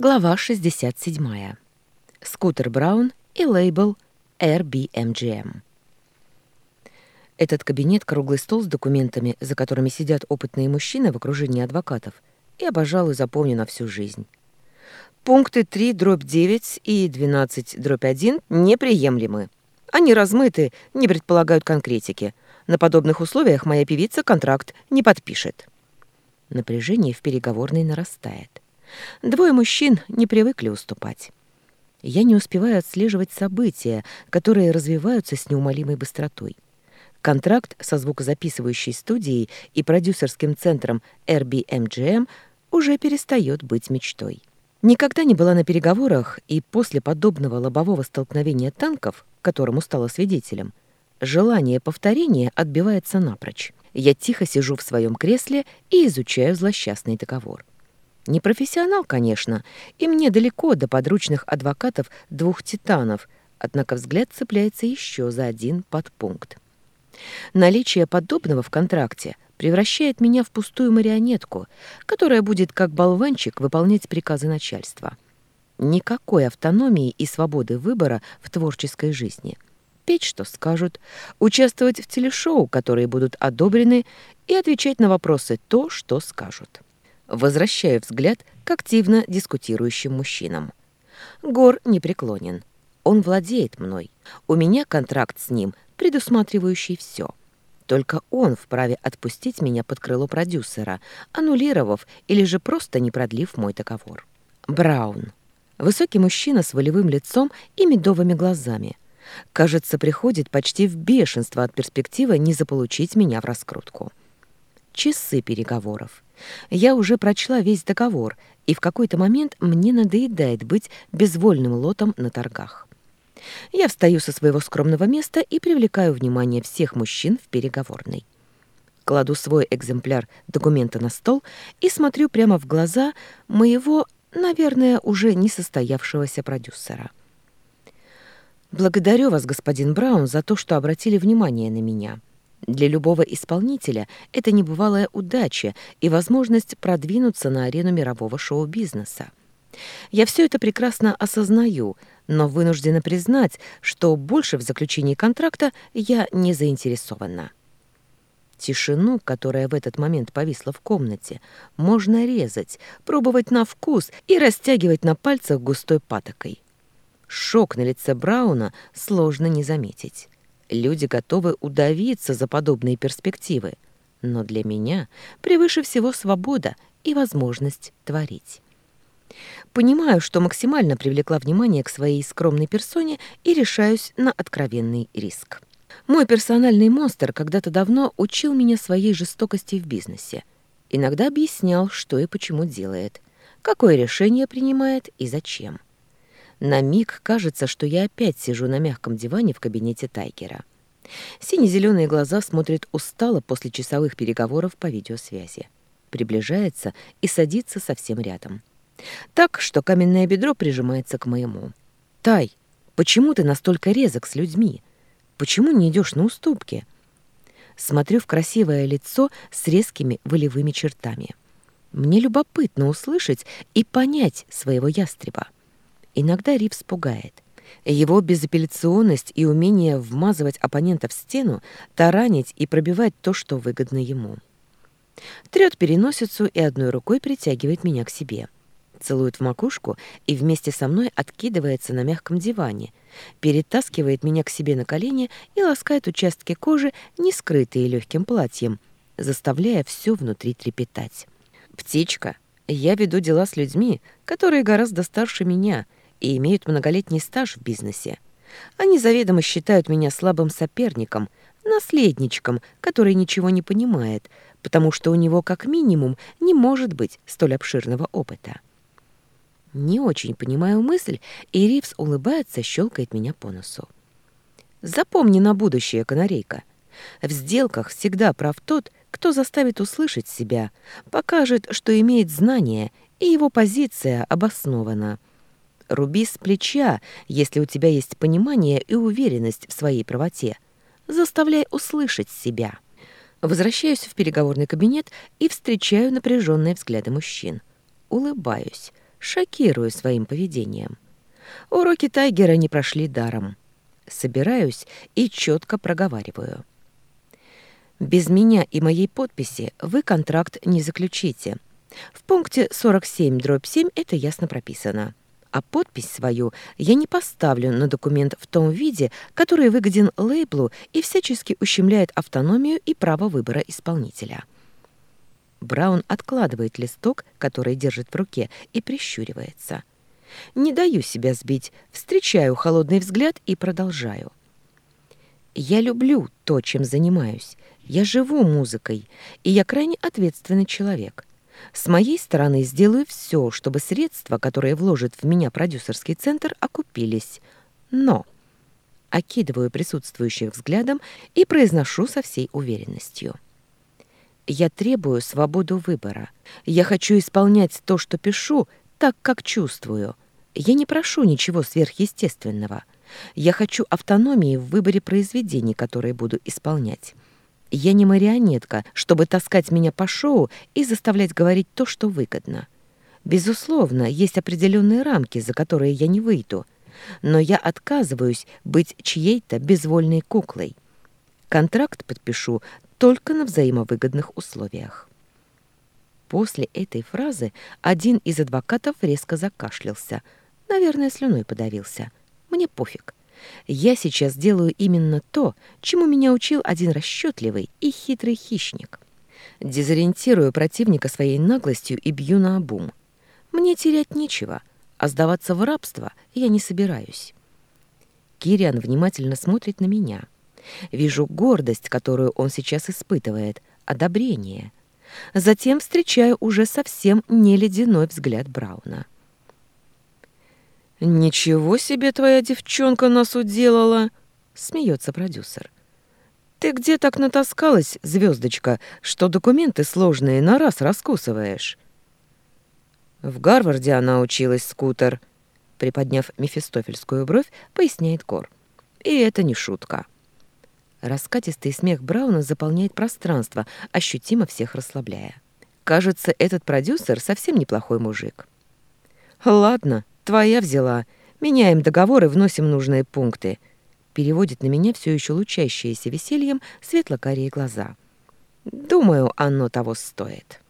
Глава 67. Скутер Браун и лейбл RBMGM. Этот кабинет — круглый стол с документами, за которыми сидят опытные мужчины в окружении адвокатов. Я, пожалуй, запомню на всю жизнь. Пункты 3, дробь 9 и 12, дробь 1 неприемлемы. Они размыты, не предполагают конкретики. На подобных условиях моя певица контракт не подпишет. Напряжение в переговорной нарастает. Двое мужчин не привыкли уступать. Я не успеваю отслеживать события, которые развиваются с неумолимой быстротой. Контракт со звукозаписывающей студией и продюсерским центром RBMGM уже перестает быть мечтой. Никогда не была на переговорах, и после подобного лобового столкновения танков, которому стала свидетелем, желание повторения отбивается напрочь. Я тихо сижу в своем кресле и изучаю злосчастный договор. Не профессионал, конечно, и мне далеко до подручных адвокатов двух титанов, однако взгляд цепляется еще за один подпункт. Наличие подобного в контракте превращает меня в пустую марионетку, которая будет как болванчик выполнять приказы начальства. Никакой автономии и свободы выбора в творческой жизни. Петь, что скажут, участвовать в телешоу, которые будут одобрены, и отвечать на вопросы то, что скажут. Возвращаю взгляд к активно дискутирующим мужчинам. Гор непреклонен. Он владеет мной. У меня контракт с ним, предусматривающий все. Только он вправе отпустить меня под крыло продюсера, аннулировав или же просто не продлив мой договор. Браун. Высокий мужчина с волевым лицом и медовыми глазами. Кажется, приходит почти в бешенство от перспективы не заполучить меня в раскрутку. Часы переговоров. Я уже прочла весь договор, и в какой-то момент мне надоедает быть безвольным лотом на торгах. Я встаю со своего скромного места и привлекаю внимание всех мужчин в переговорной. Кладу свой экземпляр документа на стол и смотрю прямо в глаза моего, наверное, уже не состоявшегося продюсера. «Благодарю вас, господин Браун, за то, что обратили внимание на меня. Для любого исполнителя это небывалая удача и возможность продвинуться на арену мирового шоу-бизнеса. Я все это прекрасно осознаю, но вынуждена признать, что больше в заключении контракта я не заинтересована. Тишину, которая в этот момент повисла в комнате, можно резать, пробовать на вкус и растягивать на пальцах густой патокой. Шок на лице Брауна сложно не заметить. Люди готовы удавиться за подобные перспективы. Но для меня превыше всего свобода и возможность творить. Понимаю, что максимально привлекла внимание к своей скромной персоне и решаюсь на откровенный риск. Мой персональный монстр когда-то давно учил меня своей жестокости в бизнесе. Иногда объяснял, что и почему делает, какое решение принимает и зачем. На миг кажется, что я опять сижу на мягком диване в кабинете Тайгера. Сине-зеленые глаза смотрят устало после часовых переговоров по видеосвязи. Приближается и садится совсем рядом. Так, что каменное бедро прижимается к моему. «Тай, почему ты настолько резок с людьми? Почему не идешь на уступки?» Смотрю в красивое лицо с резкими волевыми чертами. Мне любопытно услышать и понять своего ястреба. Иногда Ривз пугает. Его безапелляционность и умение вмазывать оппонента в стену, таранить и пробивать то, что выгодно ему. Трет переносицу и одной рукой притягивает меня к себе. Целует в макушку и вместе со мной откидывается на мягком диване, перетаскивает меня к себе на колени и ласкает участки кожи, не скрытые легким платьем, заставляя все внутри трепетать. «Птичка, я веду дела с людьми, которые гораздо старше меня», и имеют многолетний стаж в бизнесе. Они заведомо считают меня слабым соперником, наследничком, который ничего не понимает, потому что у него как минимум не может быть столь обширного опыта. Не очень понимаю мысль, и Ривз улыбается, щелкает меня по носу. Запомни на будущее, канарейка. В сделках всегда прав тот, кто заставит услышать себя, покажет, что имеет знания, и его позиция обоснована руби с плеча, если у тебя есть понимание и уверенность в своей правоте. Заставляй услышать себя. Возвращаюсь в переговорный кабинет и встречаю напряженные взгляды мужчин. Улыбаюсь. шокирую своим поведением. Уроки Тайгера не прошли даром. Собираюсь и четко проговариваю. Без меня и моей подписи вы контракт не заключите. В пункте 47 дробь 7 это ясно прописано. А подпись свою я не поставлю на документ в том виде, который выгоден лейблу и всячески ущемляет автономию и право выбора исполнителя. Браун откладывает листок, который держит в руке, и прищуривается. Не даю себя сбить, встречаю холодный взгляд и продолжаю. Я люблю то, чем занимаюсь. Я живу музыкой, и я крайне ответственный человек. С моей стороны сделаю все, чтобы средства, которые вложит в меня продюсерский центр, окупились. Но окидываю присутствующих взглядом и произношу со всей уверенностью. Я требую свободу выбора. Я хочу исполнять то, что пишу, так, как чувствую. Я не прошу ничего сверхъестественного. Я хочу автономии в выборе произведений, которые буду исполнять. Я не марионетка, чтобы таскать меня по шоу и заставлять говорить то, что выгодно. Безусловно, есть определенные рамки, за которые я не выйду, но я отказываюсь быть чьей-то безвольной куклой. Контракт подпишу только на взаимовыгодных условиях. После этой фразы один из адвокатов резко закашлялся. Наверное, слюной подавился. Мне пофиг. Я сейчас делаю именно то, чему меня учил один расчетливый и хитрый хищник. Дезориентирую противника своей наглостью и бью на обум. Мне терять нечего, а сдаваться в рабство я не собираюсь. Кириан внимательно смотрит на меня. Вижу гордость, которую он сейчас испытывает, одобрение. Затем встречаю уже совсем не ледяной взгляд Брауна. «Ничего себе твоя девчонка нас уделала!» — смеется продюсер. «Ты где так натаскалась, звездочка, что документы сложные на раз раскусываешь?» «В Гарварде она училась, скутер», — приподняв мефистофельскую бровь, поясняет Кор. «И это не шутка». Раскатистый смех Брауна заполняет пространство, ощутимо всех расслабляя. Кажется, этот продюсер совсем неплохой мужик. «Ладно, Твоя взяла. Меняем договор и вносим нужные пункты. Переводит на меня все еще лучащиеся весельем светло-карие глаза. Думаю, оно того стоит.